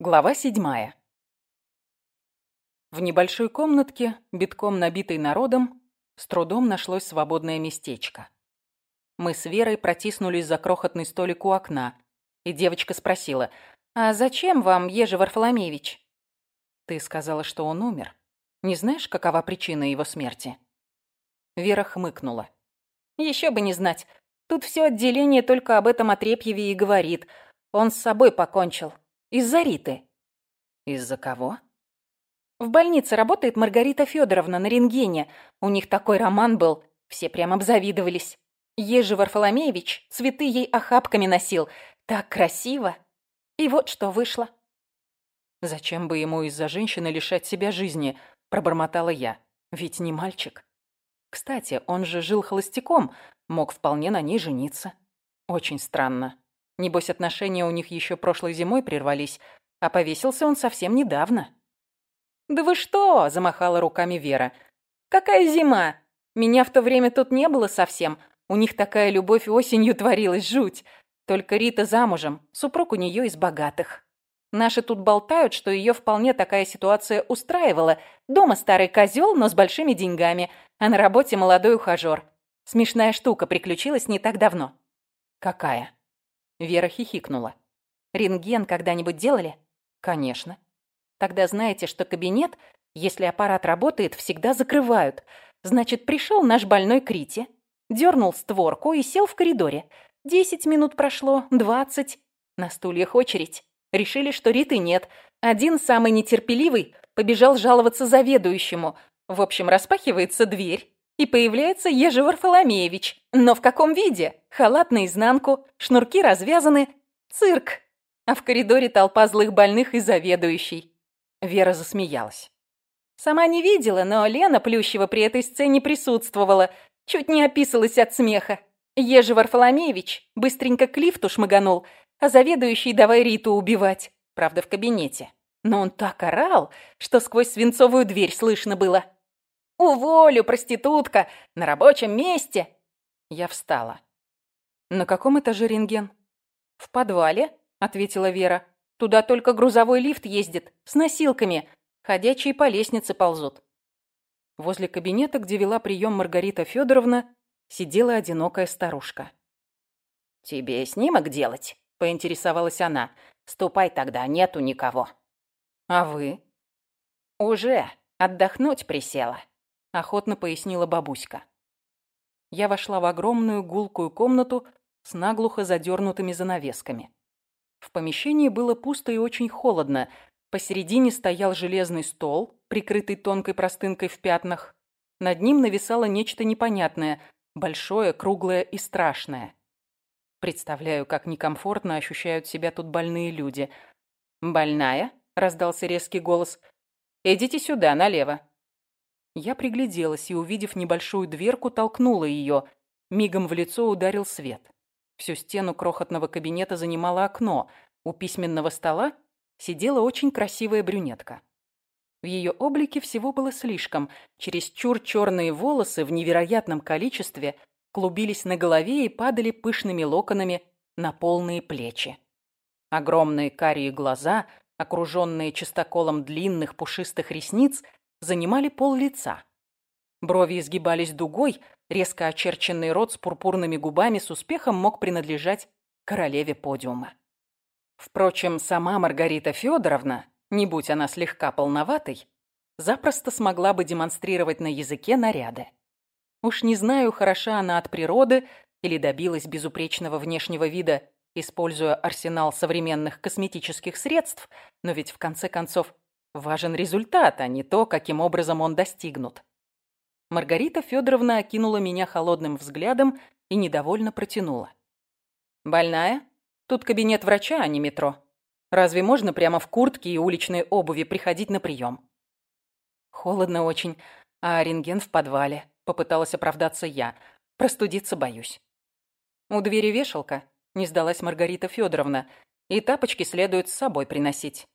Глава седьмая. В небольшой комнатке, битком набитой народом, с трудом нашлось свободное местечко. Мы с Верой протиснулись за крохотный столик у окна, и девочка спросила, «А зачем вам, Ежи Варфоломеевич?» «Ты сказала, что он умер. Не знаешь, какова причина его смерти?» Вера хмыкнула. «Еще бы не знать. Тут все отделение только об этом отрепьеве и говорит. Он с собой покончил. Из-за Риты. Из-за кого? В больнице работает Маргарита Федоровна на рентгене. У них такой роман был. Все прям обзавидовались. Ежи Варфоломеевич цветы ей охапками носил. Так красиво. И вот что вышло. Зачем бы ему из-за женщины лишать себя жизни, пробормотала я. Ведь не мальчик. Кстати, он же жил холостяком, мог вполне на ней жениться. Очень странно. Небось, отношения у них еще прошлой зимой прервались, а повесился он совсем недавно. «Да вы что?» – замахала руками Вера. «Какая зима? Меня в то время тут не было совсем. У них такая любовь осенью творилась, жуть. Только Рита замужем, супруг у нее из богатых. Наши тут болтают, что ее вполне такая ситуация устраивала. Дома старый козел, но с большими деньгами, а на работе молодой ухажер. Смешная штука приключилась не так давно». «Какая?» Вера хихикнула. «Рентген когда-нибудь делали?» «Конечно». «Тогда знаете, что кабинет, если аппарат работает, всегда закрывают. Значит, пришел наш больной Крити, дернул створку и сел в коридоре. Десять минут прошло, двадцать. На стульях очередь. Решили, что Риты нет. Один, самый нетерпеливый, побежал жаловаться заведующему. В общем, распахивается дверь. И появляется Ежи Варфоломеевич. Но в каком виде? Халат наизнанку, шнурки развязаны. Цирк. А в коридоре толпа злых больных и заведующий. Вера засмеялась. Сама не видела, но Лена Плющева при этой сцене присутствовала. Чуть не описалась от смеха. Ежи Варфоломеевич быстренько к лифту шмыганул, а заведующий давай Риту убивать. Правда, в кабинете. Но он так орал, что сквозь свинцовую дверь слышно было. «Уволю, проститутка! На рабочем месте!» Я встала. «На каком этаже рентген?» «В подвале», — ответила Вера. «Туда только грузовой лифт ездит, с носилками. Ходячие по лестнице ползут». Возле кабинета, где вела прием Маргарита Федоровна, сидела одинокая старушка. «Тебе снимок делать?» — поинтересовалась она. «Ступай тогда, нету никого». «А вы?» «Уже. Отдохнуть присела» охотно пояснила бабуська. Я вошла в огромную гулкую комнату с наглухо задернутыми занавесками. В помещении было пусто и очень холодно. Посередине стоял железный стол, прикрытый тонкой простынкой в пятнах. Над ним нависало нечто непонятное, большое, круглое и страшное. Представляю, как некомфортно ощущают себя тут больные люди. «Больная?» — раздался резкий голос. «Идите сюда, налево». Я пригляделась и, увидев небольшую дверку, толкнула ее. Мигом в лицо ударил свет. Всю стену крохотного кабинета занимало окно. У письменного стола сидела очень красивая брюнетка. В ее облике всего было слишком. Чересчур черные волосы в невероятном количестве клубились на голове и падали пышными локонами на полные плечи. Огромные карие глаза, окруженные чистоколом длинных пушистых ресниц, занимали пол лица. Брови изгибались дугой, резко очерченный рот с пурпурными губами с успехом мог принадлежать королеве подиума. Впрочем, сама Маргарита Федоровна, не будь она слегка полноватой, запросто смогла бы демонстрировать на языке наряды. Уж не знаю, хороша она от природы или добилась безупречного внешнего вида, используя арсенал современных косметических средств, но ведь в конце концов Важен результат, а не то, каким образом он достигнут. Маргарита Федоровна окинула меня холодным взглядом и недовольно протянула. «Больная? Тут кабинет врача, а не метро. Разве можно прямо в куртке и уличной обуви приходить на прием?» «Холодно очень, а рентген в подвале», — попыталась оправдаться я. «Простудиться боюсь». «У двери вешалка», — не сдалась Маргарита Федоровна, «и тапочки следует с собой приносить.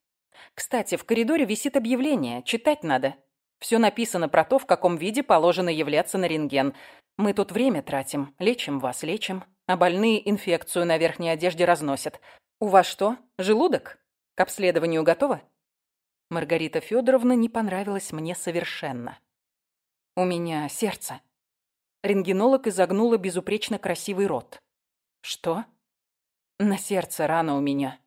Кстати, в коридоре висит объявление. Читать надо. Все написано про то, в каком виде положено являться на рентген. Мы тут время тратим. Лечим вас, лечим. А больные инфекцию на верхней одежде разносят. У вас что, желудок? К обследованию готова? Маргарита Федоровна не понравилась мне совершенно. У меня сердце. Рентгенолог изогнула безупречно красивый рот. Что? На сердце рана у меня.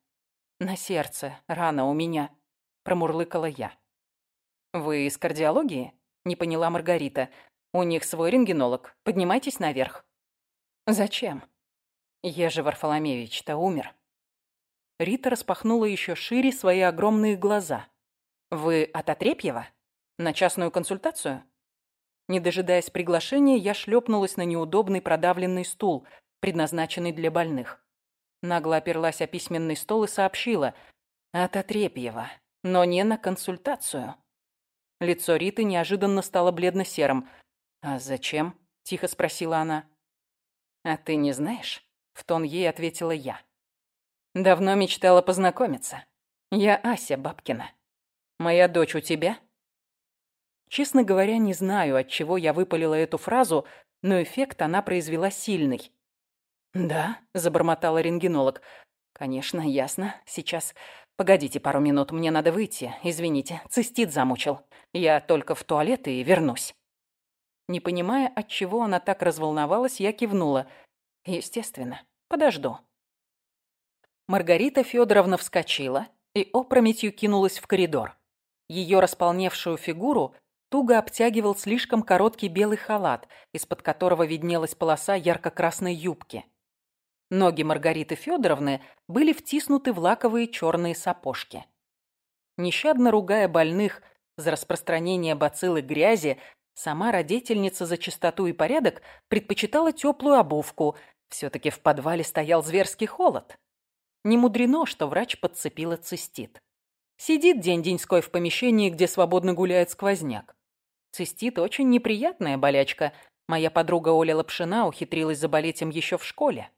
На сердце рана у меня, промурлыкала я. Вы из кардиологии? Не поняла Маргарита. У них свой рентгенолог. Поднимайтесь наверх. Зачем? Ежи Варфоломеевич-то умер. Рита распахнула еще шире свои огромные глаза. «Вы от Отрепьева? На частную консультацию?» Не дожидаясь приглашения, я шлепнулась на неудобный продавленный стул, предназначенный для больных. Нагло оперлась о письменный стол и сообщила. «От Отрепьева, но не на консультацию». Лицо Риты неожиданно стало бледно-серым. «А зачем?» – тихо спросила она. «А ты не знаешь?» – в тон ей ответила я. Давно мечтала познакомиться. Я Ася Бабкина. Моя дочь у тебя? Честно говоря, не знаю, от чего я выпалила эту фразу, но эффект она произвела сильный. «Да», — забормотала рентгенолог. «Конечно, ясно. Сейчас. Погодите пару минут, мне надо выйти. Извините, цистит замучил. Я только в туалет и вернусь». Не понимая, от чего она так разволновалась, я кивнула. «Естественно. Подожду». Маргарита Федоровна вскочила и опрометью кинулась в коридор. Ее располневшую фигуру туго обтягивал слишком короткий белый халат, из-под которого виднелась полоса ярко-красной юбки. Ноги Маргариты Федоровны были втиснуты в лаковые черные сапожки. Нещадно ругая больных за распространение бациллы грязи, сама родительница за чистоту и порядок предпочитала теплую обувку. Все-таки в подвале стоял зверский холод. Не мудрено, что врач подцепила цистит. Сидит день-деньской в помещении, где свободно гуляет сквозняк. Цистит – очень неприятная болячка. Моя подруга Оля Лапшина ухитрилась заболеть им еще в школе.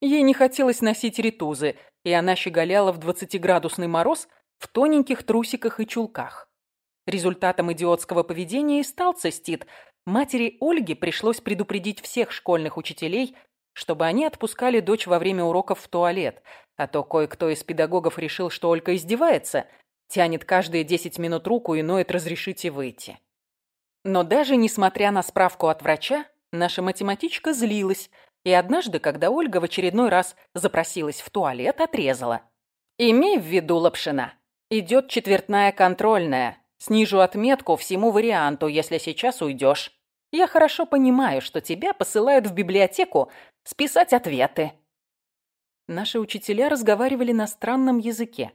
Ей не хотелось носить ритузы, и она щеголяла в 20-градусный мороз в тоненьких трусиках и чулках. Результатом идиотского поведения и стал цистит. Матери Ольги пришлось предупредить всех школьных учителей, чтобы они отпускали дочь во время уроков в туалет, а то кое-кто из педагогов решил, что Олька издевается, тянет каждые 10 минут руку и ноет «разрешите выйти». Но даже несмотря на справку от врача, наша математичка злилась, и однажды, когда Ольга в очередной раз запросилась в туалет, отрезала. «Имей в виду, Лапшина, идет четвертная контрольная. Снижу отметку всему варианту, если сейчас уйдешь. Я хорошо понимаю, что тебя посылают в библиотеку списать ответы. Наши учителя разговаривали на странном языке.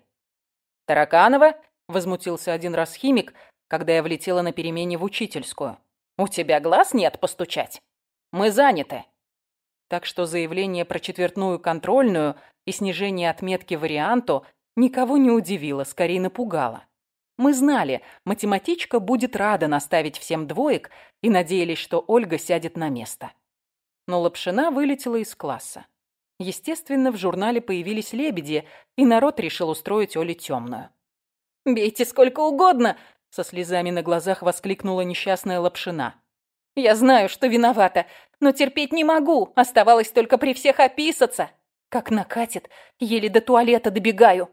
«Тараканова?» – возмутился один раз химик, когда я влетела на перемене в учительскую. «У тебя глаз нет постучать? Мы заняты». Так что заявление про четвертную контрольную и снижение отметки варианту никого не удивило, скорее напугало. Мы знали, математичка будет рада наставить всем двоек и надеялись, что Ольга сядет на место. Но Лапшина вылетела из класса. Естественно, в журнале появились лебеди, и народ решил устроить Оле темную. «Бейте сколько угодно!» — со слезами на глазах воскликнула несчастная Лапшина. «Я знаю, что виновата, но терпеть не могу. Оставалось только при всех описаться. Как накатит, еле до туалета добегаю».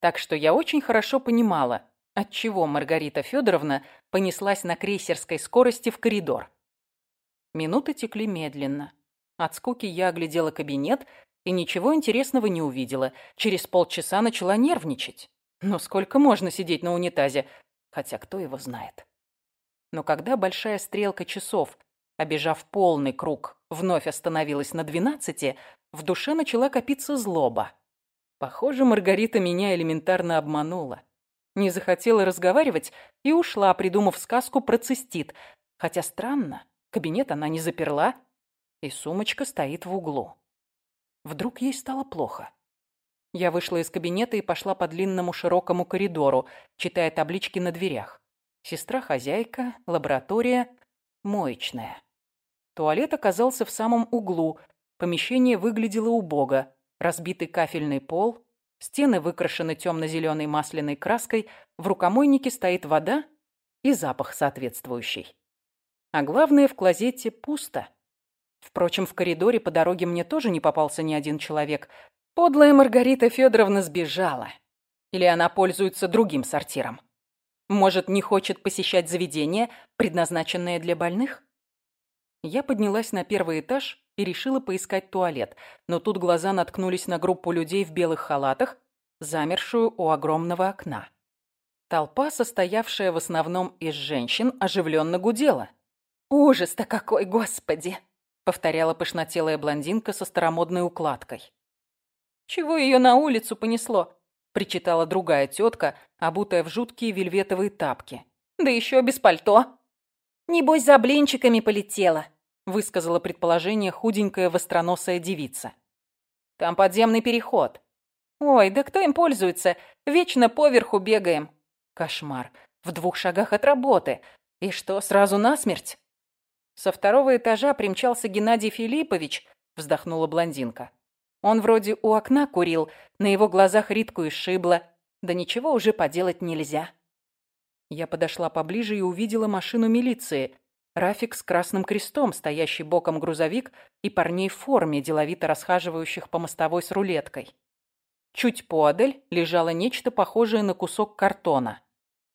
Так что я очень хорошо понимала, отчего Маргарита Федоровна понеслась на крейсерской скорости в коридор. Минуты текли медленно. От скуки я оглядела кабинет и ничего интересного не увидела. Через полчаса начала нервничать. Но сколько можно сидеть на унитазе? Хотя кто его знает. Но когда большая стрелка часов, обежав полный круг, вновь остановилась на двенадцати, в душе начала копиться злоба. Похоже, Маргарита меня элементарно обманула. Не захотела разговаривать и ушла, придумав сказку про цистит. Хотя странно, кабинет она не заперла, и сумочка стоит в углу. Вдруг ей стало плохо. Я вышла из кабинета и пошла по длинному широкому коридору, читая таблички на дверях. Сестра-хозяйка, лаборатория, моечная. Туалет оказался в самом углу. Помещение выглядело убого. Разбитый кафельный пол, стены выкрашены темно-зеленой масляной краской, в рукомойнике стоит вода и запах соответствующий. А главное, в клозете пусто. Впрочем, в коридоре по дороге мне тоже не попался ни один человек. Подлая Маргарита Федоровна сбежала. Или она пользуется другим сортиром? Может, не хочет посещать заведение, предназначенное для больных? Я поднялась на первый этаж и решила поискать туалет, но тут глаза наткнулись на группу людей в белых халатах, замершую у огромного окна. Толпа, состоявшая в основном из женщин, оживленно гудела. «Ужас-то какой, господи!» — повторяла пышнотелая блондинка со старомодной укладкой. «Чего ее на улицу понесло?» — причитала другая тетка, обутая в жуткие вельветовые тапки. «Да еще без пальто!» «Небось, за блинчиками полетела», — высказала предположение худенькая востроносая девица. «Там подземный переход». «Ой, да кто им пользуется? Вечно поверху бегаем». Кошмар. В двух шагах от работы. И что, сразу насмерть? Со второго этажа примчался Геннадий Филиппович, вздохнула блондинка. Он вроде у окна курил, на его глазах Ритку изшибло. Да ничего уже поделать нельзя. Я подошла поближе и увидела машину милиции. Рафик с красным крестом, стоящий боком грузовик, и парней в форме, деловито расхаживающих по мостовой с рулеткой. Чуть поодаль лежало нечто похожее на кусок картона.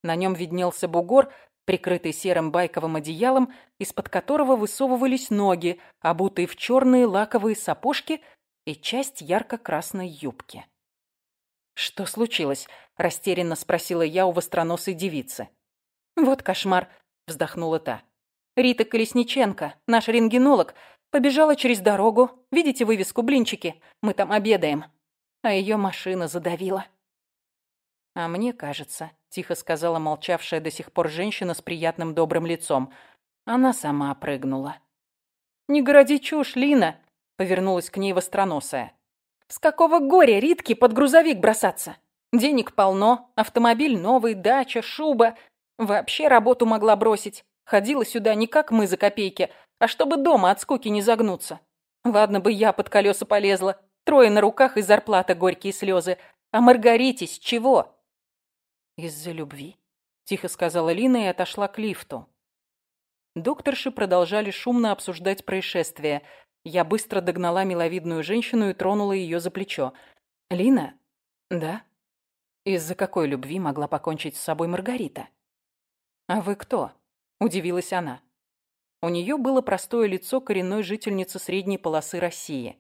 На нем виднелся бугор, прикрытый серым байковым одеялом, из-под которого высовывались ноги, обутые в черные лаковые сапожки и часть ярко-красной юбки. «Что случилось?» – растерянно спросила я у востроносой девицы. «Вот кошмар», – вздохнула та. «Рита Колесниченко, наш рентгенолог, побежала через дорогу. Видите вывеску «Блинчики»? Мы там обедаем». А ее машина задавила. «А мне кажется», — тихо сказала молчавшая до сих пор женщина с приятным добрым лицом. Она сама прыгнула. «Не городи чушь, Лина!» — повернулась к ней востроносая. «С какого горя Ритки под грузовик бросаться? Денег полно, автомобиль новый, дача, шуба. Вообще работу могла бросить. Ходила сюда не как мы за копейки, а чтобы дома от скуки не загнуться. Ладно бы я под колеса полезла, трое на руках и зарплата горькие слезы. А Маргарите с чего? «Из-за любви», — тихо сказала Лина и отошла к лифту. Докторши продолжали шумно обсуждать происшествие. Я быстро догнала миловидную женщину и тронула ее за плечо. «Лина?» «Да?» «Из-за какой любви могла покончить с собой Маргарита?» «А вы кто?» – удивилась она. У нее было простое лицо коренной жительницы средней полосы России.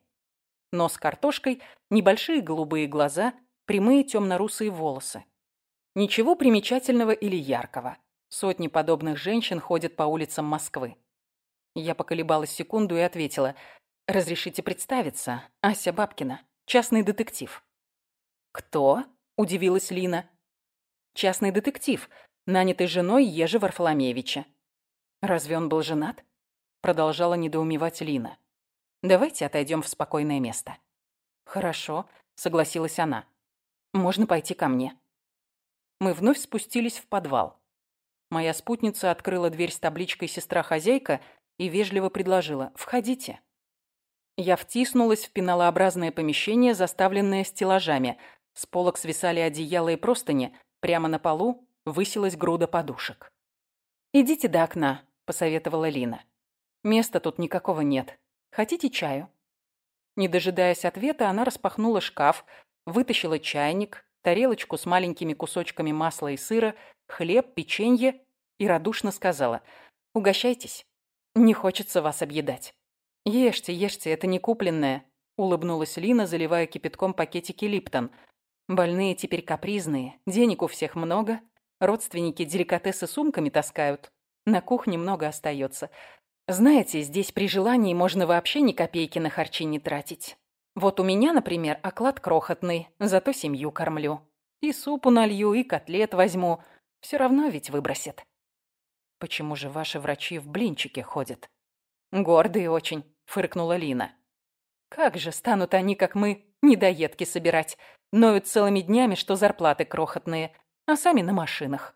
Нос картошкой, небольшие голубые глаза, прямые темно-русые волосы. Ничего примечательного или яркого. Сотни подобных женщин ходят по улицам Москвы. Я поколебалась секунду и ответила. «Разрешите представиться. Ася Бабкина. Частный детектив». «Кто?» – удивилась Лина. «Частный детектив, нанятый женой Ежи Варфоломеевича». «Разве он был женат?» – продолжала недоумевать Лина. «Давайте отойдем в спокойное место». «Хорошо», – согласилась она. «Можно пойти ко мне». Мы вновь спустились в подвал. Моя спутница открыла дверь с табличкой «Сестра-хозяйка» и вежливо предложила «Входите». Я втиснулась в пеналообразное помещение, заставленное стеллажами. С полок свисали одеяла и простыни. Прямо на полу высилась груда подушек. «Идите до окна», — посоветовала Лина. «Места тут никакого нет. Хотите чаю?» Не дожидаясь ответа, она распахнула шкаф, вытащила чайник, тарелочку с маленькими кусочками масла и сыра, хлеб, печенье и радушно сказала «Угощайтесь, не хочется вас объедать». «Ешьте, ешьте, это не купленное», — улыбнулась Лина, заливая кипятком пакетики Липтон. «Больные теперь капризные, денег у всех много, родственники деликатесы сумками таскают, на кухне много остается. Знаете, здесь при желании можно вообще ни копейки на харчи не тратить. Вот у меня, например, оклад крохотный, зато семью кормлю. И супу налью, и котлет возьму. Все равно ведь выбросят. Почему же ваши врачи в блинчики ходят? Гордые очень, фыркнула Лина. Как же станут они, как мы, недоедки собирать? Ноют целыми днями, что зарплаты крохотные, а сами на машинах.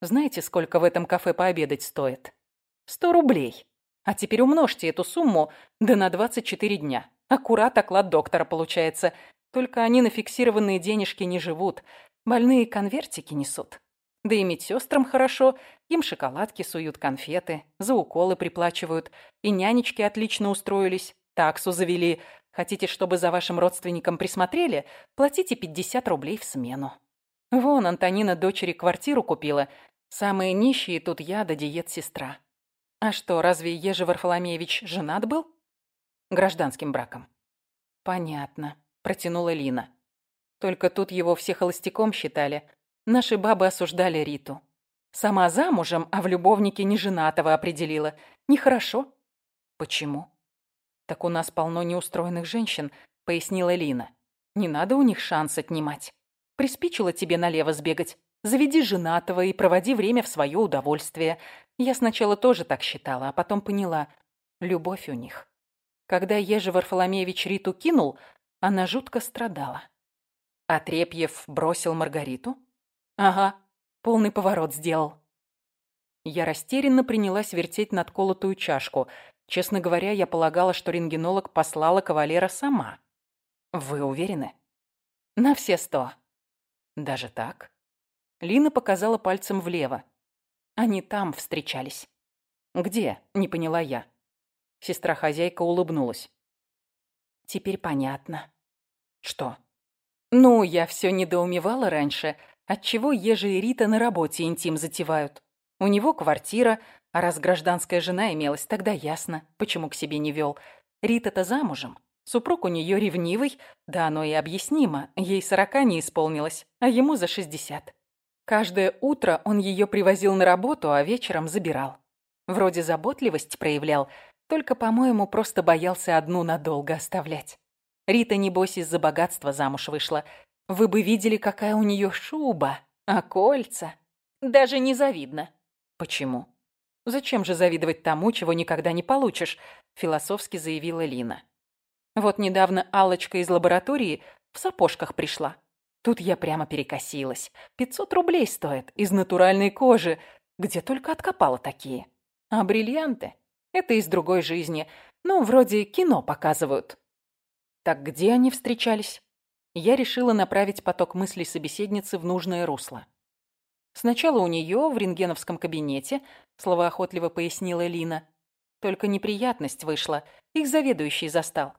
Знаете, сколько в этом кафе пообедать стоит? Сто рублей. А теперь умножьте эту сумму, да на 24 дня. Аккурат оклад доктора получается. Только они на фиксированные денежки не живут. Больные конвертики несут. Да и медсестрам хорошо. Им шоколадки суют, конфеты, за уколы приплачивают. И нянечки отлично устроились, таксу завели. Хотите, чтобы за вашим родственником присмотрели? Платите 50 рублей в смену. Вон, Антонина дочери квартиру купила. Самые нищие тут я да диет-сестра. А что, разве Ежи Варфоломеевич женат был? Гражданским браком. Понятно, протянула Лина. Только тут его все холостяком считали. Наши бабы осуждали Риту. Сама замужем, а в любовнике неженатого определила. Нехорошо. Почему? Так у нас полно неустроенных женщин, пояснила Лина. Не надо у них шанс отнимать. Приспичило тебе налево сбегать. Заведи женатого и проводи время в свое удовольствие. Я сначала тоже так считала, а потом поняла. Любовь у них. Когда Ежи Варфоломеевич Риту кинул, она жутко страдала. А Трепьев бросил Маргариту? Ага, полный поворот сделал. Я растерянно принялась вертеть надколотую чашку. Честно говоря, я полагала, что рентгенолог послала кавалера сама. Вы уверены? На все сто. Даже так? Лина показала пальцем влево. Они там встречались. Где? Не поняла я. Сестра-хозяйка улыбнулась. Теперь понятно. Что? Ну, я все недоумевала раньше, отчего Ежи и Рита на работе интим затевают. У него квартира, а раз гражданская жена имелась, тогда ясно, почему к себе не вел. Рита-то замужем. Супруг у нее ревнивый, да оно и объяснимо, ей сорока не исполнилось, а ему за шестьдесят. Каждое утро он ее привозил на работу, а вечером забирал. Вроде заботливость проявлял, только, по-моему, просто боялся одну надолго оставлять. Рита, небось, из-за богатства замуж вышла. Вы бы видели, какая у нее шуба, а кольца. Даже не завидно. Почему? Зачем же завидовать тому, чего никогда не получишь? Философски заявила Лина. Вот недавно алочка из лаборатории в сапожках пришла. Тут я прямо перекосилась. Пятьсот рублей стоит, из натуральной кожи. Где только откопала такие. А бриллианты? Это из другой жизни. Ну, вроде кино показывают. Так где они встречались? Я решила направить поток мыслей собеседницы в нужное русло. Сначала у нее в рентгеновском кабинете, словоохотливо пояснила Лина. Только неприятность вышла, их заведующий застал.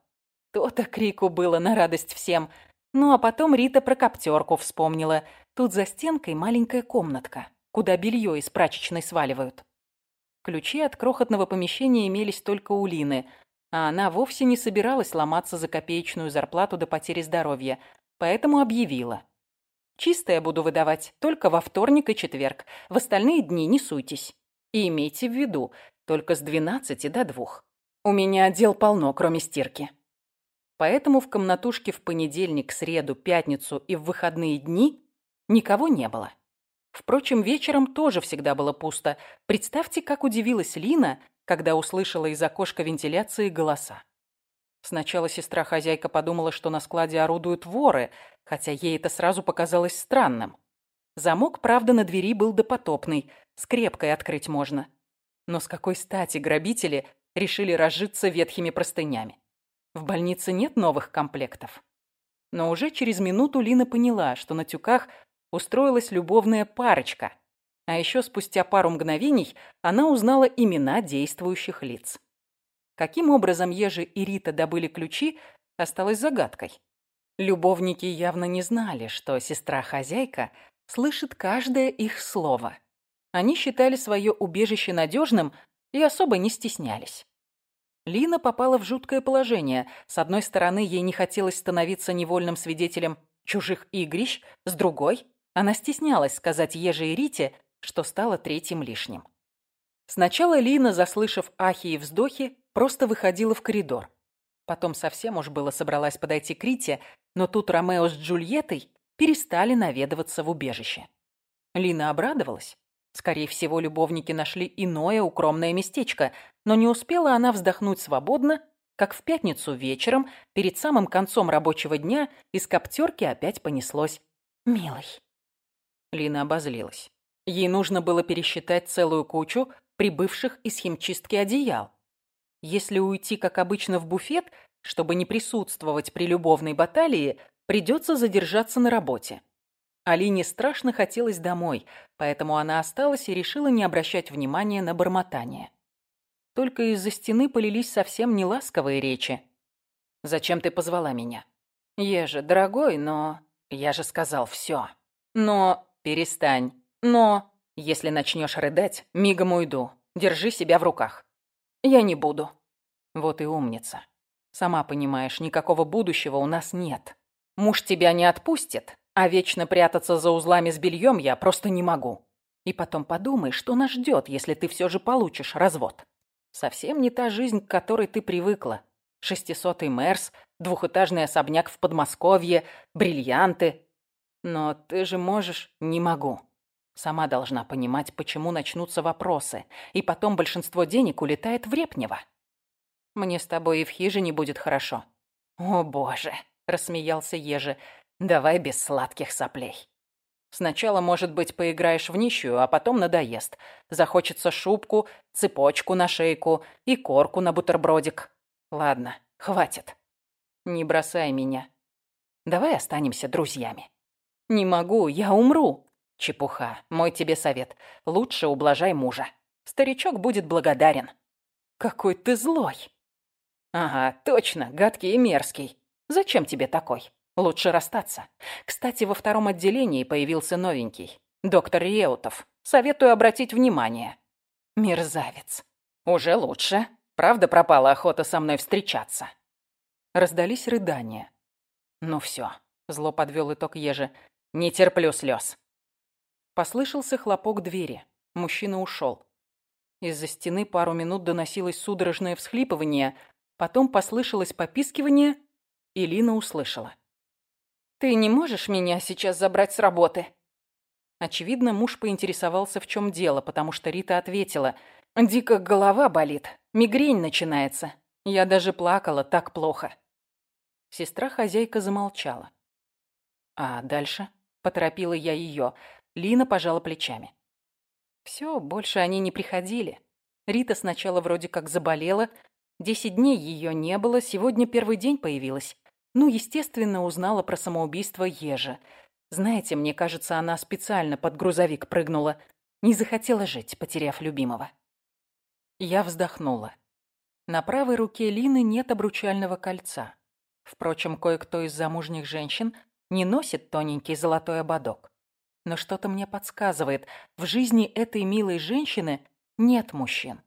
То-то крику было на радость всем. Ну а потом Рита про коптерку вспомнила. Тут за стенкой маленькая комнатка, куда белье из прачечной сваливают. Ключи от крохотного помещения имелись только у Лины, а она вовсе не собиралась ломаться за копеечную зарплату до потери здоровья, поэтому объявила. «Чистое буду выдавать только во вторник и четверг. В остальные дни не суйтесь. И имейте в виду, только с двенадцати до двух. У меня дел полно, кроме стирки». Поэтому в комнатушке в понедельник, среду, пятницу и в выходные дни никого не было. Впрочем, вечером тоже всегда было пусто. Представьте, как удивилась Лина, когда услышала из окошка вентиляции голоса. Сначала сестра-хозяйка подумала, что на складе орудуют воры, хотя ей это сразу показалось странным. Замок, правда, на двери был допотопный, скрепкой открыть можно. Но с какой стати грабители решили разжиться ветхими простынями? В больнице нет новых комплектов. Но уже через минуту Лина поняла, что на тюках устроилась любовная парочка, а еще спустя пару мгновений она узнала имена действующих лиц. Каким образом Ежи и Рита добыли ключи, осталось загадкой. Любовники явно не знали, что сестра-хозяйка слышит каждое их слово. Они считали свое убежище надежным и особо не стеснялись. Лина попала в жуткое положение. С одной стороны, ей не хотелось становиться невольным свидетелем чужих игрищ, с другой, она стеснялась сказать Еже и Рите, что стало третьим лишним. Сначала Лина, заслышав ахи и вздохи, просто выходила в коридор. Потом совсем уж было собралась подойти к Рите, но тут Ромео с Джульеттой перестали наведываться в убежище. Лина обрадовалась. Скорее всего, любовники нашли иное укромное местечко, но не успела она вздохнуть свободно, как в пятницу вечером, перед самым концом рабочего дня, из коптерки опять понеслось «Милый». Лина обозлилась. Ей нужно было пересчитать целую кучу прибывших из химчистки одеял. Если уйти, как обычно, в буфет, чтобы не присутствовать при любовной баталии, придется задержаться на работе. Алине страшно хотелось домой, поэтому она осталась и решила не обращать внимания на бормотание. Только из-за стены полились совсем неласковые речи. «Зачем ты позвала меня?» «Я же дорогой, но...» «Я же сказал все. Но... Перестань. Но... Если начнешь рыдать, мигом уйду. Держи себя в руках. Я не буду. Вот и умница. Сама понимаешь, никакого будущего у нас нет. Муж тебя не отпустит, а вечно прятаться за узлами с бельем я просто не могу. И потом подумай, что нас ждет, если ты все же получишь развод. Совсем не та жизнь, к которой ты привыкла. Шестисотый Мерс, двухэтажный особняк в Подмосковье, бриллианты. Но ты же можешь... Не могу. Сама должна понимать, почему начнутся вопросы, и потом большинство денег улетает в Репнево. Мне с тобой и в хижине будет хорошо. О, боже, рассмеялся Ежи. Давай без сладких соплей. Сначала, может быть, поиграешь в нищую, а потом надоест. Захочется шубку, цепочку на шейку и корку на бутербродик. Ладно, хватит. Не бросай меня. Давай останемся друзьями. Не могу, я умру. Чепуха. Мой тебе совет. Лучше ублажай мужа. Старичок будет благодарен. Какой ты злой. Ага, точно, гадкий и мерзкий. Зачем тебе такой? Лучше расстаться. Кстати, во втором отделении появился новенький. Доктор Реутов. Советую обратить внимание. Мерзавец. Уже лучше. Правда пропала охота со мной встречаться. Раздались рыдания. Ну все, зло подвел итог Ежи. Не терплю слез. Послышался хлопок двери. Мужчина ушел. Из-за стены пару минут доносилось судорожное всхлипывание, потом послышалось попискивание, и Лина услышала. «Ты не можешь меня сейчас забрать с работы?» Очевидно, муж поинтересовался, в чем дело, потому что Рита ответила. «Дико голова болит. Мигрень начинается. Я даже плакала, так плохо». Сестра-хозяйка замолчала. «А дальше?» — поторопила я ее. Лина пожала плечами. Все, больше они не приходили. Рита сначала вроде как заболела. Десять дней ее не было, сегодня первый день появилась. Ну, естественно, узнала про самоубийство Ежа. Знаете, мне кажется, она специально под грузовик прыгнула. Не захотела жить, потеряв любимого. Я вздохнула. На правой руке Лины нет обручального кольца. Впрочем, кое-кто из замужних женщин не носит тоненький золотой ободок. Но что-то мне подсказывает, в жизни этой милой женщины нет мужчин.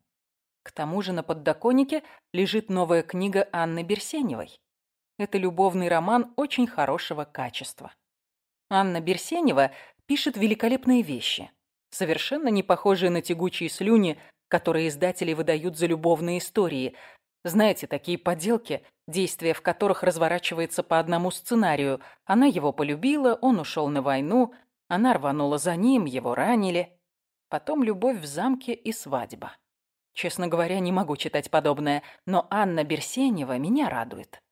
К тому же на подоконнике лежит новая книга Анны Берсеневой. Это любовный роман очень хорошего качества. Анна Берсенева пишет великолепные вещи, совершенно не похожие на тягучие слюни, которые издатели выдают за любовные истории. Знаете, такие подделки, действие в которых разворачивается по одному сценарию. Она его полюбила, он ушел на войну, она рванула за ним, его ранили. Потом любовь в замке и свадьба. Честно говоря, не могу читать подобное, но Анна Берсенева меня радует.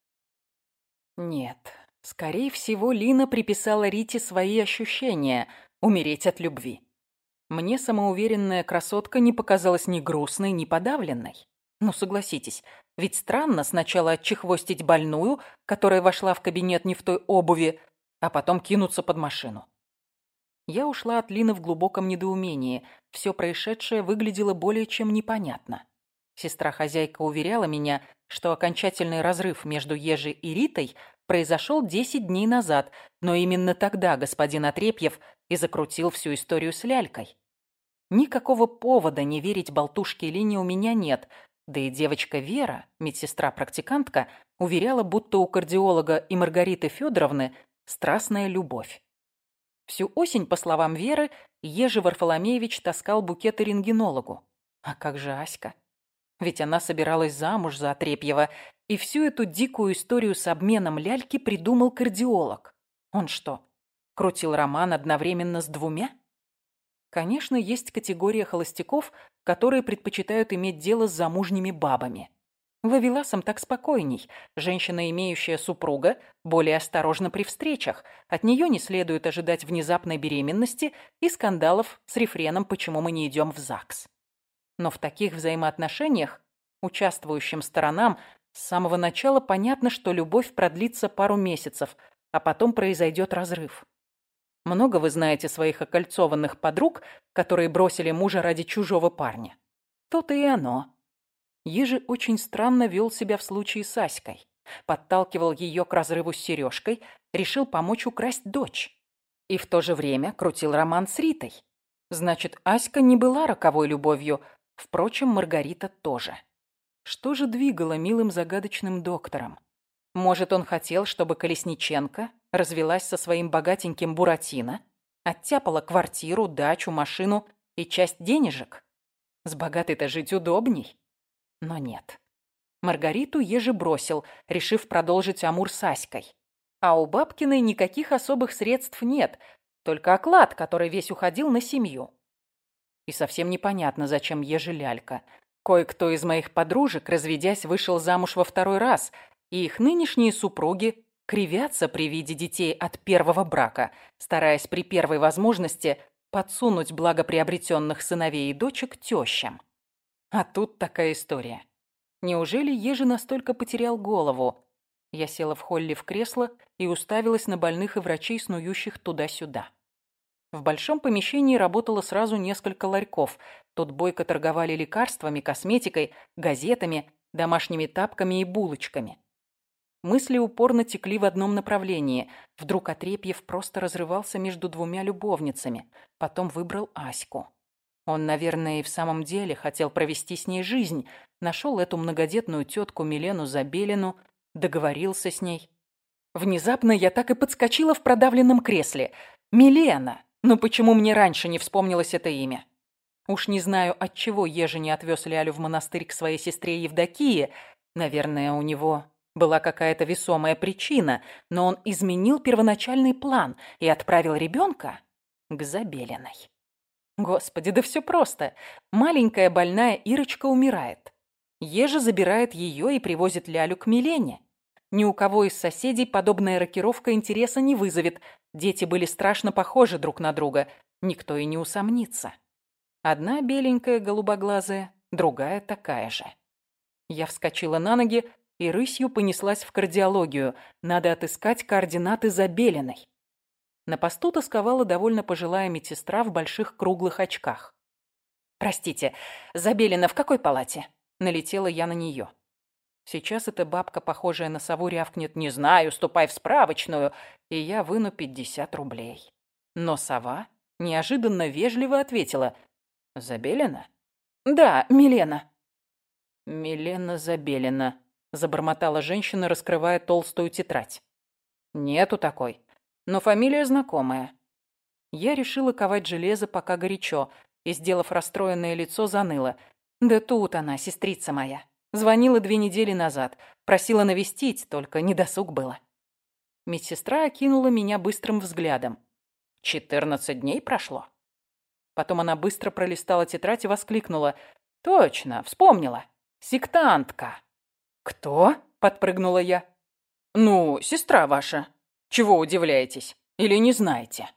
Нет, скорее всего, Лина приписала Рите свои ощущения – умереть от любви. Мне самоуверенная красотка не показалась ни грустной, ни подавленной. Ну, согласитесь, ведь странно сначала отчехвостить больную, которая вошла в кабинет не в той обуви, а потом кинуться под машину. Я ушла от Лины в глубоком недоумении. Все происшедшее выглядело более чем непонятно. Сестра-хозяйка уверяла меня, что окончательный разрыв между Ежей и Ритой произошел 10 дней назад, но именно тогда господин Отрепьев и закрутил всю историю с лялькой. Никакого повода не верить болтушке Лине у меня нет, да и девочка Вера, медсестра-практикантка, уверяла, будто у кардиолога и Маргариты Федоровны страстная любовь. Всю осень, по словам Веры, Ежи Варфоломеевич таскал букеты рентгенологу. А как же Аська? Ведь она собиралась замуж за Отрепьева, и всю эту дикую историю с обменом ляльки придумал кардиолог. Он что, крутил роман одновременно с двумя? Конечно, есть категория холостяков, которые предпочитают иметь дело с замужними бабами. Лавеласам так спокойней. Женщина, имеющая супруга, более осторожна при встречах. От нее не следует ожидать внезапной беременности и скандалов с рефреном «Почему мы не идем в ЗАГС?». Но в таких взаимоотношениях участвующим сторонам с самого начала понятно, что любовь продлится пару месяцев, а потом произойдет разрыв. Много вы знаете своих окольцованных подруг, которые бросили мужа ради чужого парня. То-то и оно. Ежи очень странно вел себя в случае с Аськой. Подталкивал ее к разрыву с Сережкой, решил помочь украсть дочь. и в то же время крутил роман с Ритой. Значит, Аська не была роковой любовью, впрочем, Маргарита тоже. Что же двигало милым загадочным доктором? Может, он хотел, чтобы Колесниченко развелась со своим богатеньким Буратино, оттяпала квартиру, дачу, машину и часть денежек? С богатой-то жить удобней. Но нет. Маргариту еже бросил, решив продолжить Амур с Аськой. А у Бабкиной никаких особых средств нет, только оклад, который весь уходил на семью. И совсем непонятно, зачем еже лялька. Кое-кто из моих подружек, разведясь, вышел замуж во второй раз, и их нынешние супруги кривятся при виде детей от первого брака, стараясь при первой возможности подсунуть благоприобретенных сыновей и дочек тещам. А тут такая история. Неужели Ежи настолько потерял голову? Я села в холле в кресло и уставилась на больных и врачей, снующих туда-сюда. В большом помещении работало сразу несколько ларьков. Тут бойко торговали лекарствами, косметикой, газетами, домашними тапками и булочками. Мысли упорно текли в одном направлении. Вдруг Отрепьев просто разрывался между двумя любовницами. Потом выбрал Аську. Он, наверное, и в самом деле хотел провести с ней жизнь. Нашел эту многодетную тетку Милену Забелину, договорился с ней. Внезапно я так и подскочила в продавленном кресле. «Милена! Ну почему мне раньше не вспомнилось это имя?» Уж не знаю, от чего Ежи не отвез Лялю в монастырь к своей сестре Евдокии. Наверное, у него была какая-то весомая причина, но он изменил первоначальный план и отправил ребенка к Забелиной. Господи, да все просто. Маленькая больная Ирочка умирает. Ежа забирает ее и привозит Лялю к Милене. Ни у кого из соседей подобная рокировка интереса не вызовет. Дети были страшно похожи друг на друга. Никто и не усомнится. Одна беленькая голубоглазая, другая такая же. Я вскочила на ноги, и рысью понеслась в кардиологию. Надо отыскать координаты Забелиной. На посту тосковала довольно пожилая медсестра в больших круглых очках. «Простите, Забелина в какой палате?» Налетела я на нее. Сейчас эта бабка, похожая на сову, рявкнет «Не знаю, ступай в справочную», и я выну пятьдесят рублей. Но сова неожиданно вежливо ответила «Забелина?» «Да, Милена». «Милена Забелина», Забормотала женщина, раскрывая толстую тетрадь. Нету такой. Но фамилия знакомая. Я решила ковать железо, пока горячо, и, сделав расстроенное лицо, заныла. Да тут она, сестрица моя. Звонила две недели назад. Просила навестить, только недосуг было. Медсестра окинула меня быстрым взглядом. Четырнадцать дней прошло. Потом она быстро пролистала тетрадь и воскликнула. «Точно, вспомнила. Сектантка». «Кто?» — подпрыгнула я. «Ну, сестра ваша. Чего удивляетесь? Или не знаете?»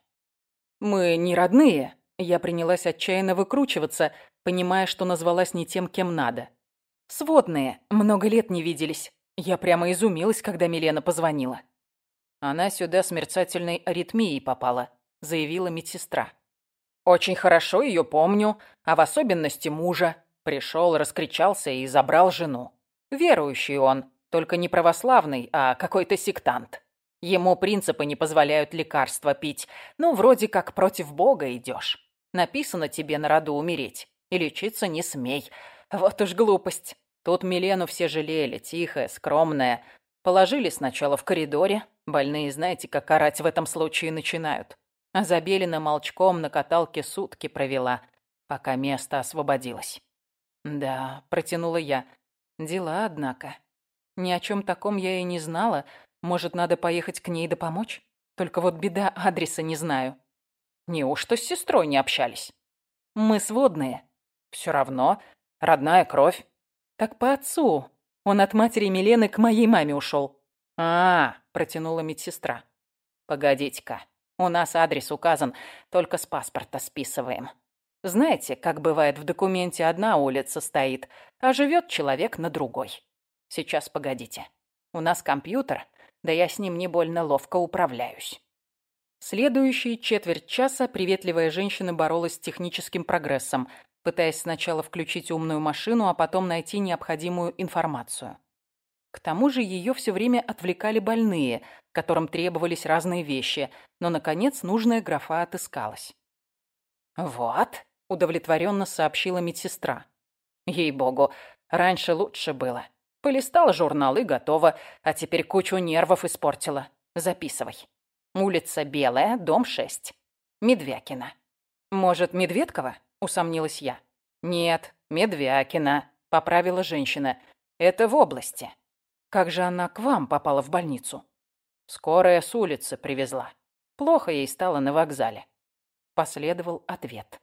«Мы не родные», — я принялась отчаянно выкручиваться, понимая, что назвалась не тем, кем надо. «Сводные, много лет не виделись. Я прямо изумилась, когда Милена позвонила». «Она сюда с мерцательной аритмией попала», — заявила медсестра. «Очень хорошо ее помню, а в особенности мужа. Пришел, раскричался и забрал жену. Верующий он, только не православный, а какой-то сектант. Ему принципы не позволяют лекарства пить. Ну, вроде как против Бога идешь. Написано тебе на роду умереть. И лечиться не смей. Вот уж глупость. Тут Милену все жалели, тихая, скромная. Положили сначала в коридоре. Больные, знаете, как орать в этом случае начинают. А Забелина молчком на каталке сутки провела, пока место освободилось. «Да», — протянула я, Дела, однако. Ни о чем таком я и не знала. Может, надо поехать к ней да помочь? Только вот беда, адреса не знаю. Неужто с сестрой не общались? Мы сводные. Все равно. Родная кровь. Так по отцу. Он от матери Милены к моей маме ушел. А, протянула медсестра. Погодите-ка. У нас адрес указан, только с паспорта списываем. Знаете, как бывает в документе одна улица стоит, а живет человек на другой. Сейчас погодите. У нас компьютер, да я с ним не больно ловко управляюсь. Следующие четверть часа приветливая женщина боролась с техническим прогрессом, пытаясь сначала включить умную машину, а потом найти необходимую информацию. К тому же ее все время отвлекали больные. которым требовались разные вещи, но, наконец, нужная графа отыскалась. «Вот», — удовлетворенно сообщила медсестра. «Ей-богу, раньше лучше было. Полистала журнал и готово, а теперь кучу нервов испортила. Записывай. Улица Белая, дом 6. Медвякина. Может, Медведкова? Усомнилась я. Нет, Медвякина, поправила женщина. Это в области. Как же она к вам попала в больницу? Скорая с улицы привезла. Плохо ей стало на вокзале. Последовал ответ.